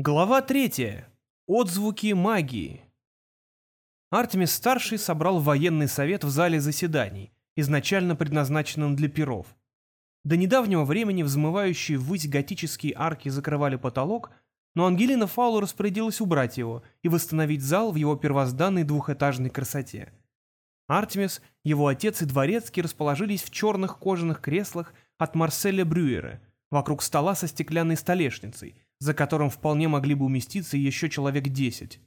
Глава третья. Отзвуки магии. Артемис-старший собрал военный совет в зале заседаний, изначально предназначенном для перов. До недавнего времени взмывающие ввысь готические арки закрывали потолок, но Ангелина Фаулу распорядилась убрать его и восстановить зал в его первозданной двухэтажной красоте. Артемис, его отец и дворецкий расположились в черных кожаных креслах от Марселя Брюера, вокруг стола со стеклянной столешницей – за которым вполне могли бы уместиться еще человек десять.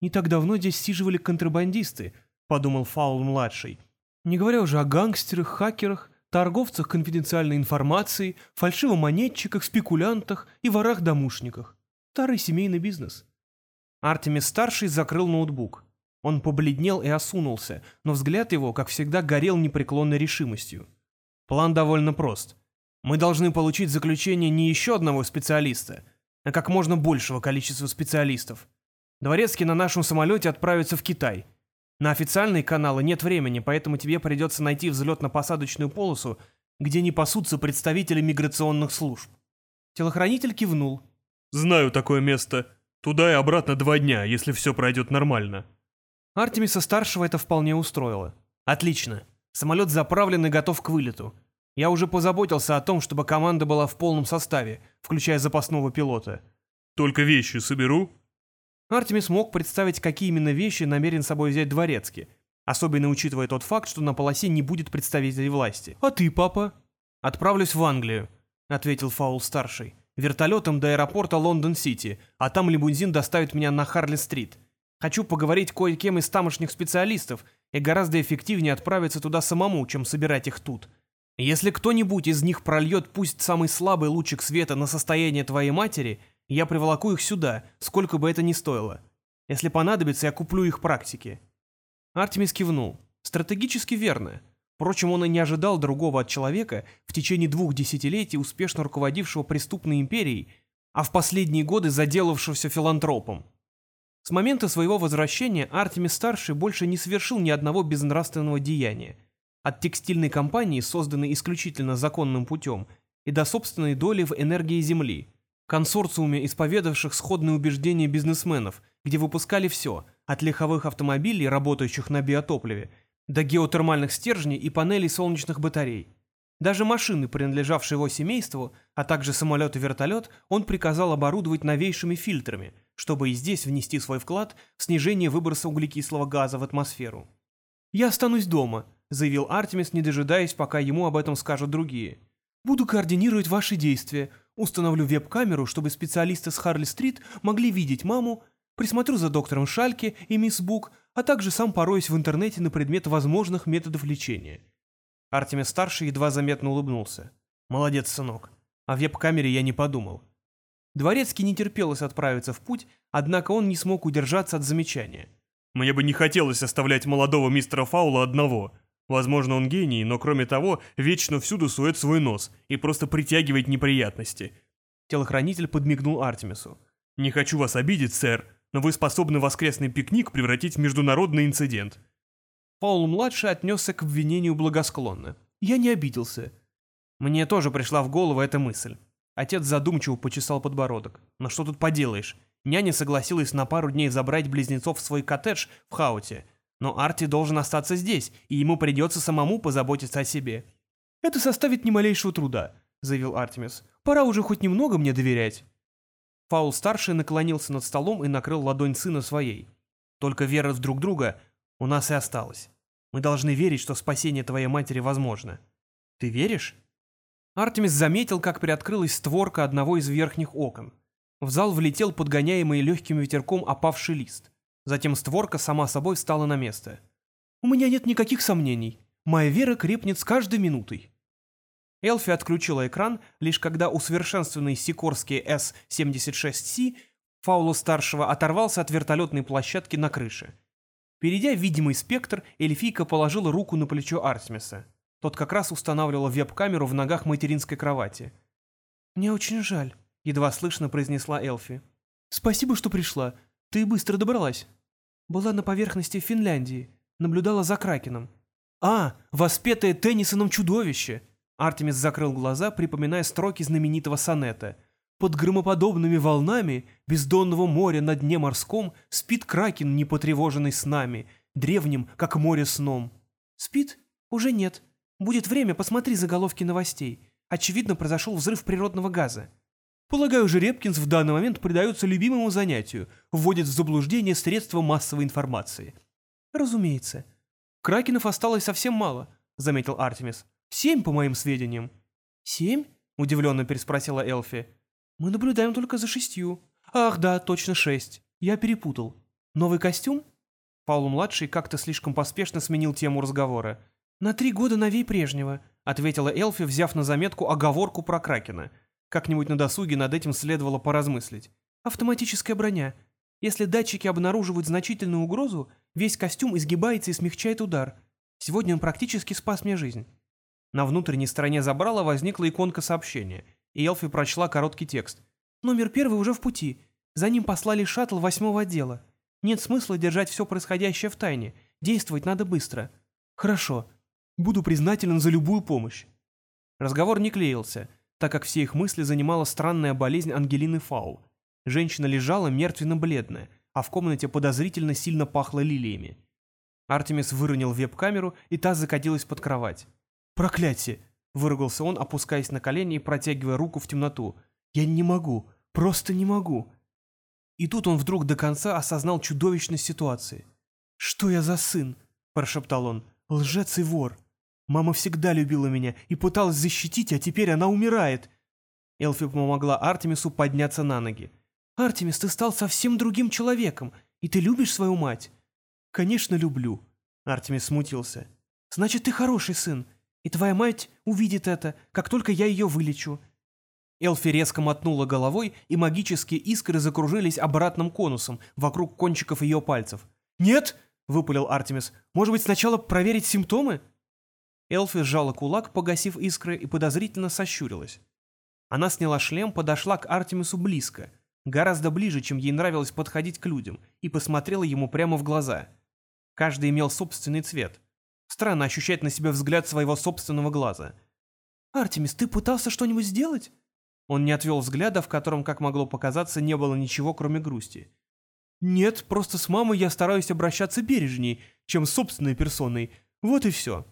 «Не так давно здесь сиживали контрабандисты», — подумал Фаул-младший. «Не говоря уже о гангстерах, хакерах, торговцах конфиденциальной информацией, фальшивомонетчиках, спекулянтах и ворах-домушниках. Старый семейный бизнес». Артемис-старший закрыл ноутбук. Он побледнел и осунулся, но взгляд его, как всегда, горел непреклонной решимостью. План довольно прост. Мы должны получить заключение не еще одного специалиста, а как можно большего количества специалистов. Дворецкий на нашем самолете отправится в Китай. На официальные каналы нет времени, поэтому тебе придется найти взлетно-посадочную полосу, где не пасутся представители миграционных служб. Телохранитель кивнул. «Знаю такое место. Туда и обратно два дня, если все пройдет нормально». Артемиса-старшего это вполне устроило. «Отлично. Самолет заправлен и готов к вылету. Я уже позаботился о том, чтобы команда была в полном составе, включая запасного пилота. «Только вещи соберу?» Артемис мог представить, какие именно вещи намерен с собой взять дворецкий, особенно учитывая тот факт, что на полосе не будет представителей власти. «А ты, папа?» «Отправлюсь в Англию», — ответил Фаул-старший. «Вертолетом до аэропорта Лондон-Сити, а там лимузин доставит меня на Харли-стрит. Хочу поговорить кое-кем из тамошних специалистов, и гораздо эффективнее отправиться туда самому, чем собирать их тут. Если кто-нибудь из них прольет пусть самый слабый лучик света на состояние твоей матери, я приволоку их сюда, сколько бы это ни стоило. Если понадобится, я куплю их практики». Артемис кивнул. Стратегически верно. Впрочем, он и не ожидал другого от человека, в течение двух десятилетий успешно руководившего преступной империей, а в последние годы заделавшегося филантропом. С момента своего возвращения Артемис-старший больше не совершил ни одного безнравственного деяния – от текстильной компании, созданной исключительно законным путем, и до собственной доли в энергии Земли, консорциуме исповедавших сходные убеждения бизнесменов, где выпускали все, от легковых автомобилей, работающих на биотопливе, до геотермальных стержней и панелей солнечных батарей. Даже машины, принадлежавшие его семейству, а также самолет и вертолет, он приказал оборудовать новейшими фильтрами, чтобы и здесь внести свой вклад в снижение выброса углекислого газа в атмосферу. «Я останусь дома», заявил Артемис, не дожидаясь, пока ему об этом скажут другие. «Буду координировать ваши действия, установлю веб-камеру, чтобы специалисты с Харли-стрит могли видеть маму, присмотрю за доктором Шальке и мисс Бук, а также сам пороюсь в интернете на предмет возможных методов лечения». Артемис-старший едва заметно улыбнулся. «Молодец, сынок. О веб-камере я не подумал». Дворецкий не терпелось отправиться в путь, однако он не смог удержаться от замечания. «Мне бы не хотелось оставлять молодого мистера Фаула одного. Возможно, он гений, но кроме того, вечно всюду сует свой нос и просто притягивает неприятности. Телохранитель подмигнул Артемису. «Не хочу вас обидеть, сэр, но вы способны воскресный пикник превратить в международный инцидент». Паул-младший отнесся к обвинению благосклонно. «Я не обиделся». Мне тоже пришла в голову эта мысль. Отец задумчиво почесал подбородок. «Но что тут поделаешь? Няня согласилась на пару дней забрать близнецов в свой коттедж в Хауте, но Арти должен остаться здесь, и ему придется самому позаботиться о себе. «Это составит ни малейшего труда», — заявил Артемис. «Пора уже хоть немного мне доверять». Фаул-старший наклонился над столом и накрыл ладонь сына своей. «Только вера в друг друга у нас и осталась. Мы должны верить, что спасение твоей матери возможно. Ты веришь?» Артемис заметил, как приоткрылась створка одного из верхних окон. В зал влетел подгоняемый легким ветерком опавший лист. Затем створка сама собой встала на место. «У меня нет никаких сомнений. Моя вера крепнет с каждой минутой». Элфи отключила экран, лишь когда усовершенствованный Сикорский С-76С Фаула-старшего оторвался от вертолетной площадки на крыше. Перейдя видимый спектр, эльфийка положила руку на плечо Артемиса. Тот как раз устанавливал веб-камеру в ногах материнской кровати. «Мне очень жаль», — едва слышно произнесла Элфи. «Спасибо, что пришла. «Ты быстро добралась». «Была на поверхности Финляндии. Наблюдала за Кракеном». «А, воспетое Теннисоном чудовище!» Артемис закрыл глаза, припоминая строки знаменитого сонета. «Под громоподобными волнами бездонного моря на дне морском спит кракен, не потревоженный с нами, древним, как море сном. Спит? Уже нет. Будет время, посмотри заголовки новостей. Очевидно, произошел взрыв природного газа. Полагаю, Жеребкинс в данный момент предается любимому занятию, вводит в заблуждение средства массовой информации. Разумеется. Кракенов осталось совсем мало, заметил Артемис. Семь, по моим сведениям. Семь? Удивленно переспросила Элфи. Мы наблюдаем только за шестью. Ах, да, точно шесть. Я перепутал. Новый костюм? Паулу-младший как-то слишком поспешно сменил тему разговора. «На три года новей прежнего», — ответила Элфи, взяв на заметку оговорку про Кракена. Как-нибудь на досуге над этим следовало поразмыслить. «Автоматическая броня. Если датчики обнаруживают значительную угрозу, весь костюм изгибается и смягчает удар. Сегодня он практически спас мне жизнь». На внутренней стороне забрала возникла иконка сообщения, и Элфи прочла короткий текст. «Номер первый уже в пути. За ним послали шаттл восьмого отдела. Нет смысла держать все происходящее в тайне. Действовать надо быстро. Хорошо. Буду признателен за любую помощь. Разговор не клеился, так как все их мысли занимала странная болезнь Ангелины Фаул. Женщина лежала мертвенно-бледная, а в комнате подозрительно сильно пахло лилиями. Артемис выронил веб-камеру, и та закатилась под кровать. «Проклятие!» — выругался он, опускаясь на колени и протягивая руку в темноту. «Я не могу, просто не могу!» И тут он вдруг до конца осознал чудовищность ситуации. «Что я за сын?» – прошептал он. «Лжец и вор. Мама всегда любила меня и пыталась защитить, а теперь она умирает». Элфи помогла Артемису подняться на ноги. «Артемис, ты стал совсем другим человеком, и ты любишь свою мать?» «Конечно, люблю», — Артемис смутился. «Значит, ты хороший сын, и твоя мать увидит это, как только я ее вылечу. Элфи резко мотнула головой, и магические искры закружились обратным конусом вокруг кончиков ее пальцев. «Нет!» — выпалил Артемис. «Может быть, сначала проверить симптомы?» Элфи сжала кулак, погасив искры, и подозрительно сощурилась. Она сняла шлем, подошла к Артемису близко, гораздо ближе, чем ей нравилось подходить к людям, и посмотрела ему прямо в глаза. Каждый имел собственный цвет. Странно ощущать на себе взгляд своего собственного глаза. «Артемис, ты пытался что-нибудь сделать?» Он не отвел взгляда, в котором, как могло показаться, не было ничего, кроме грусти. «Нет, просто с мамой я стараюсь обращаться бережней, чем с собственной персоной. Вот и все».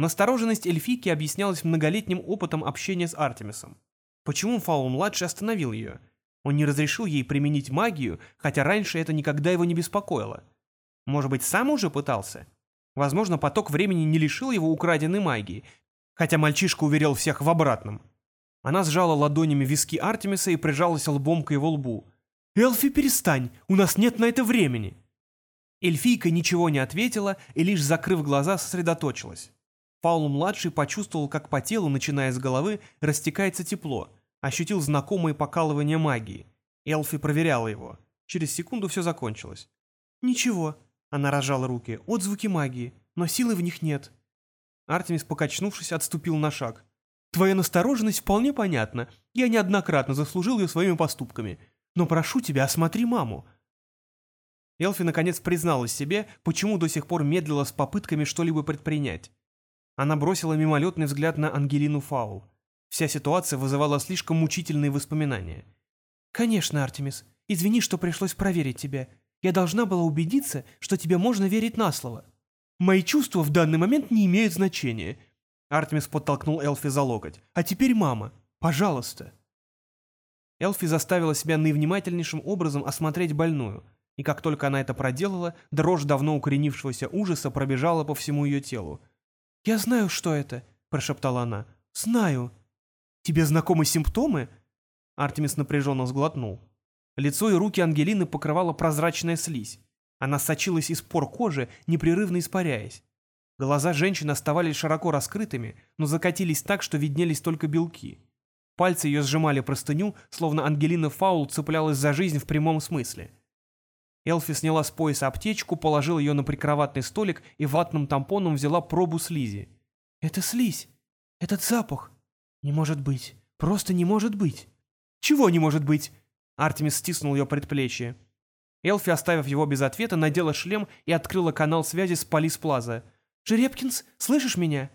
Настороженность эльфийки объяснялась многолетним опытом общения с Артемисом. Почему Фаул-младший остановил ее? Он не разрешил ей применить магию, хотя раньше это никогда его не беспокоило. Может быть, сам уже пытался? Возможно, поток времени не лишил его украденной магии, хотя мальчишка уверял всех в обратном. Она сжала ладонями виски Артемиса и прижалась лбом к его лбу. «Элфи, перестань! У нас нет на это времени!» Эльфийка ничего не ответила и лишь закрыв глаза сосредоточилась. Фаул-младший почувствовал, как по телу, начиная с головы, растекается тепло, ощутил знакомые покалывания магии. Элфи проверяла его. Через секунду все закончилось. «Ничего», — она разжала руки, — «отзвуки магии, но силы в них нет». Артемис, покачнувшись, отступил на шаг. Твоя настороженность вполне понятна. Я неоднократно заслужил ее своими поступками. Но прошу тебя, осмотри маму». Элфи наконец призналась себе, почему до сих пор медлила с попытками что-либо предпринять. Она бросила мимолетный взгляд на Ангелину Фаул. Вся ситуация вызывала слишком мучительные воспоминания. «Конечно, Артемис. Извини, что пришлось проверить тебя. Я должна была убедиться, что тебе можно верить на слово. Мои чувства в данный момент не имеют значения. Артемис подтолкнул Элфи за локоть. «А теперь мама. Пожалуйста». Элфи заставила себя наивнимательнейшим образом осмотреть больную, и как только она это проделала, дрожь давно укоренившегося ужаса пробежала по всему ее телу. «Я знаю, что это», — прошептала она. «Знаю». «Тебе знакомы симптомы?» Артемис напряженно сглотнул. Лицо и руки Ангелины покрывала прозрачная слизь. Она сочилась из пор кожи, непрерывно испаряясь. Глаза женщины оставались широко раскрытыми, но закатились так, что виднелись только белки. Пальцы ее сжимали простыню, словно Ангелина Фаул цеплялась за жизнь в прямом смысле. Элфи сняла с пояса аптечку, положила ее на прикроватный столик и ватным тампоном взяла пробу слизи. «Это слизь! Этот запах! Не может быть! Просто не может быть!» «Чего не может быть?» Артемис стиснул ее предплечье. Элфи, оставив его без ответа, надела шлем и открыла канал связи с Полис Плаза. «Жеребкинс, слышишь меня?»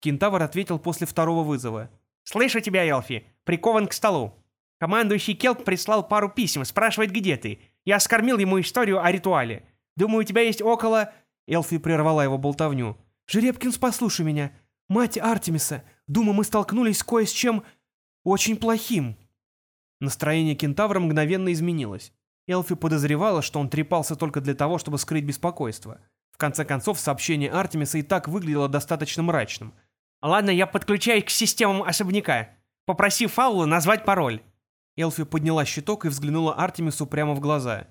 Кентавр ответил после второго вызова. «Слышу тебя, Элфи. Прикован к столу». Командующий Келп прислал пару писем, спрашивает, где ты. Я скормил ему историю о ритуале. Думаю, у тебя есть около...» Элфи прервала его болтовню. «Жеребкинс, послушай меня. Мать Артемиса. Думаю, мы столкнулись кое с чем очень плохим». Настроение кентавра мгновенно изменилось. Элфи подозревала, что он трепался только для того, чтобы скрыть беспокойство. В конце концов, сообщение Артемиса и так выглядело достаточно мрачным. «Ладно, я подключаюсь к системам особняка. Попроси Фаула назвать пароль». Элфи подняла щиток и взглянула Артемису прямо в глаза.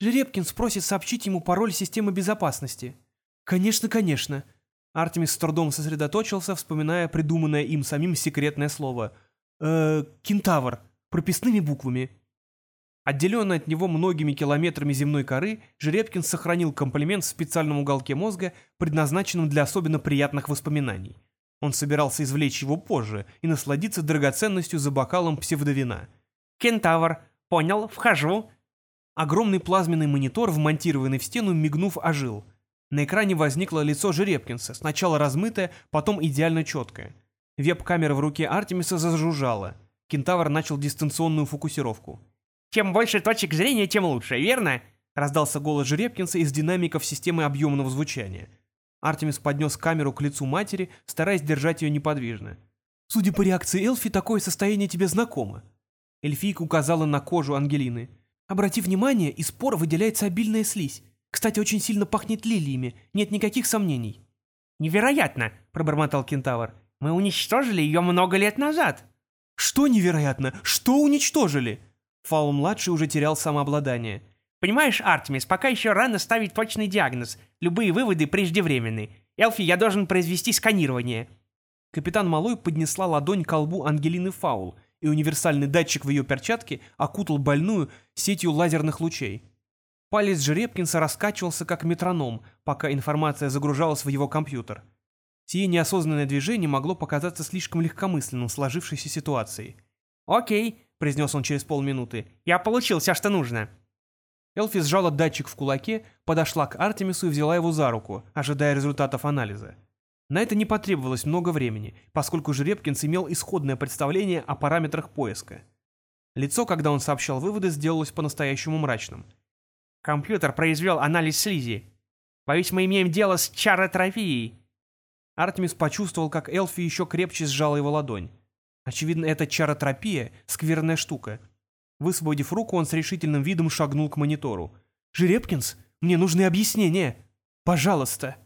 «Жеребкин спросит сообщить ему пароль системы безопасности». «Конечно, конечно». Артемис с трудом сосредоточился, вспоминая придуманное им самим секретное слово. «Э, кентавр. Прописными буквами». Отделенный от него многими километрами земной коры, Жеребкин сохранил комплимент в специальном уголке мозга, предназначенном для особенно приятных воспоминаний. Он собирался извлечь его позже и насладиться драгоценностью за бокалом псевдовина. «Кентавр. Понял, вхожу». Огромный плазменный монитор, вмонтированный в стену, мигнув, ожил. На экране возникло лицо Жеребкинса, сначала размытое, потом идеально четкое. Веб-камера в руке Артемиса зажужжала. Кентавр начал дистанционную фокусировку. Чем больше точек зрения, тем лучше, верно?» Раздался голос Жеребкинса из динамиков системы объемного звучания. Артемис поднес камеру к лицу матери, стараясь держать ее неподвижно. «Судя по реакции Элфи, такое состояние тебе знакомо». Эльфийка указала на кожу Ангелины. «Обрати внимание, из пор выделяется обильная слизь. Кстати, очень сильно пахнет лилиями, нет никаких сомнений». «Невероятно!» — пробормотал кентавр. «Мы уничтожили ее много лет назад». «Что невероятно? Что уничтожили?» Фаул-младший уже терял самообладание. «Понимаешь, Артемис, пока еще рано ставить точный диагноз. Любые выводы преждевременны. Элфи, я должен произвести сканирование». Капитан Малой поднесла ладонь к колбу Ангелины Фаул, и универсальный датчик в ее перчатке окутал больную сетью лазерных лучей. Палец Жеребкинса раскачивался как метроном, пока информация загружалась в его компьютер. Сие неосознанное движение могло показаться слишком легкомысленным в сложившейся ситуации. «Окей», — произнес он через полминуты. «Я получил все, что нужно». Элфи сжала датчик в кулаке, подошла к Артемису и взяла его за руку, ожидая результатов анализа. На это не потребовалось много времени, поскольку Жеребкинс имел исходное представление о параметрах поиска. Лицо, когда он сообщал выводы, сделалось по-настоящему мрачным. «Компьютер произвел анализ слизи. Боюсь, мы имеем дело с чаротрофией». Артемис почувствовал, как Элфи еще крепче сжала его ладонь. Очевидно, эта чаротропия — скверная штука. Высвободив руку, он с решительным видом шагнул к монитору. «Жеребкинс, мне нужны объяснения. Пожалуйста».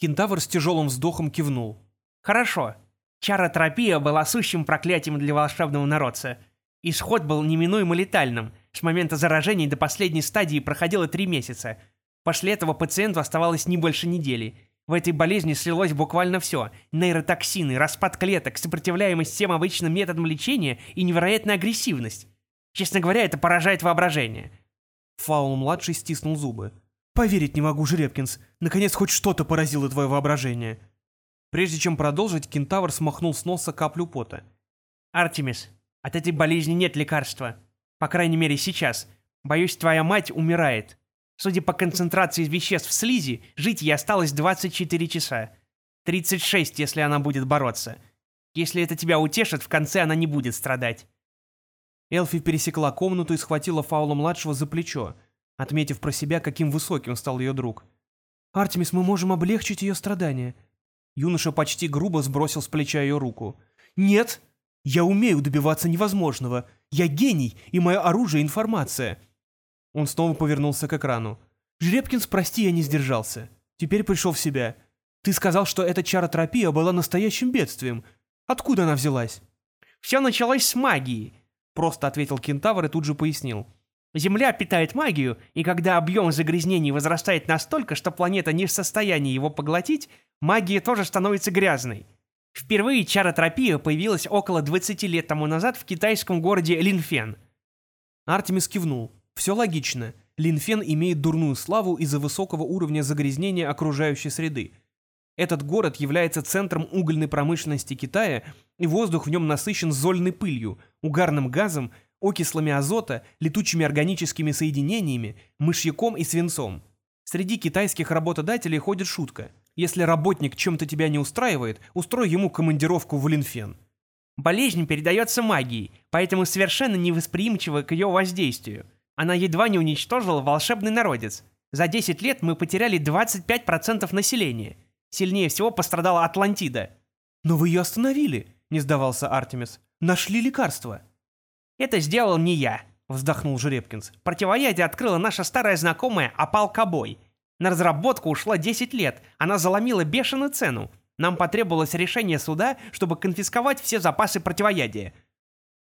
Кентавр с тяжелым вздохом кивнул. «Хорошо. Чаротропия была сущим проклятием для волшебного народца. Исход был неминуемо летальным. С момента заражения до последней стадии проходило три месяца. После этого пациенту оставалось не больше недели. В этой болезни слилось буквально все. Нейротоксины, распад клеток, сопротивляемость всем обычным методам лечения и невероятная агрессивность. Честно говоря, это поражает воображение. Фаул-младший стиснул зубы. «Поверить не могу, Жеребкинс. Наконец, хоть что-то поразило твое воображение». Прежде чем продолжить, кентавр смахнул с носа каплю пота. «Артемис, от этой болезни нет лекарства. По крайней мере, сейчас. Боюсь, твоя мать умирает. Судя по концентрации веществ в слизи, жить ей осталось 24 часа. 36, если она будет бороться. Если это тебя утешит, в конце она не будет страдать. Элфи пересекла комнату и схватила Фаула-младшего за плечо, отметив про себя, каким высоким стал ее друг. «Артемис, мы можем облегчить ее страдания». Юноша почти грубо сбросил с плеча ее руку. «Нет! Я умею добиваться невозможного. Я гений, и мое оружие — информация. Он снова повернулся к экрану. «Жеребкинс, прости, я не сдержался. Теперь пришел в себя. Ты сказал, что эта чаротропия была настоящим бедствием. Откуда она взялась?» «Все началось с магии», — просто ответил кентавр и тут же пояснил. «Земля питает магию, и когда объем загрязнений возрастает настолько, что планета не в состоянии его поглотить, магия тоже становится грязной. Впервые чаротропия появилась около 20 лет тому назад в китайском городе Линфен». Артемис кивнул. Все логично. Линфен имеет дурную славу из-за высокого уровня загрязнения окружающей среды. Этот город является центром угольной промышленности Китая, и воздух в нем насыщен зольной пылью, угарным газом, окислами азота, летучими органическими соединениями, мышьяком и свинцом. Среди китайских работодателей ходит шутка. Если работник чем-то тебя не устраивает, устрой ему командировку в Линфен. Болезнь передается магией, поэтому совершенно невосприимчива к ее воздействию. Она едва не уничтожила волшебный народец. За 10 лет мы потеряли 25% населения. Сильнее всего пострадала Атлантида. «Но вы ее остановили», — не сдавался Артемис. «Нашли лекарство». «Это сделал не я», — вздохнул Жеребкинс. «Противоядие открыла наша старая знакомая Апал Кобой. На разработку ушло 10 лет, она заломила бешеную цену. Нам потребовалось решение суда, чтобы конфисковать все запасы противоядия».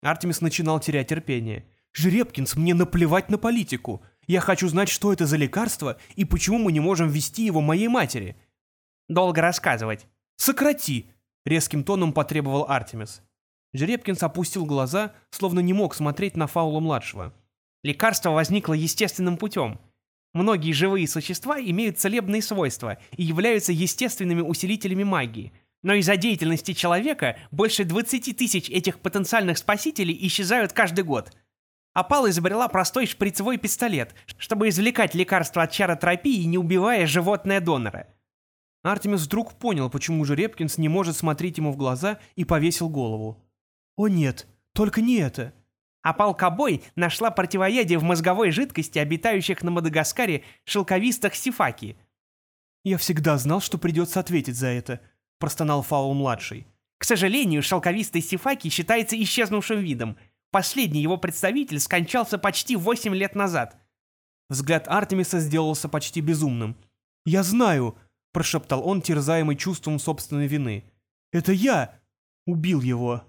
Артемис начинал терять терпение. «Жеребкинс, мне наплевать на политику. Я хочу знать, что это за лекарство и почему мы не можем ввести его моей матери». «Долго рассказывать». «Сократи!» — резким тоном потребовал Артемис. Жеребкинс опустил глаза, словно не мог смотреть на Фаула-младшего. «Лекарство возникло естественным путем. Многие живые существа имеют целебные свойства и являются естественными усилителями магии. Но из-за деятельности человека больше 20 тысяч этих потенциальных спасителей исчезают каждый год. Апал изобрела простой шприцевой пистолет, чтобы извлекать лекарства от чаротропии, не убивая животное донора. Артемис вдруг понял, почему же Репкинс не может смотреть ему в глаза и повесил голову. «О нет, только не это!» Апал Кобой нашла противоядие в мозговой жидкости, обитающих на Мадагаскаре шелковистых сифаки. «Я всегда знал, что придется ответить за это», — простонал Фаул-младший. К сожалению, шелковистый сифаки считается исчезнувшим видом. Последний его представитель скончался почти 8 лет назад. Взгляд Артемиса сделался почти безумным. «Я знаю», — прошептал он, терзаемый чувством собственной вины. «Это я убил его».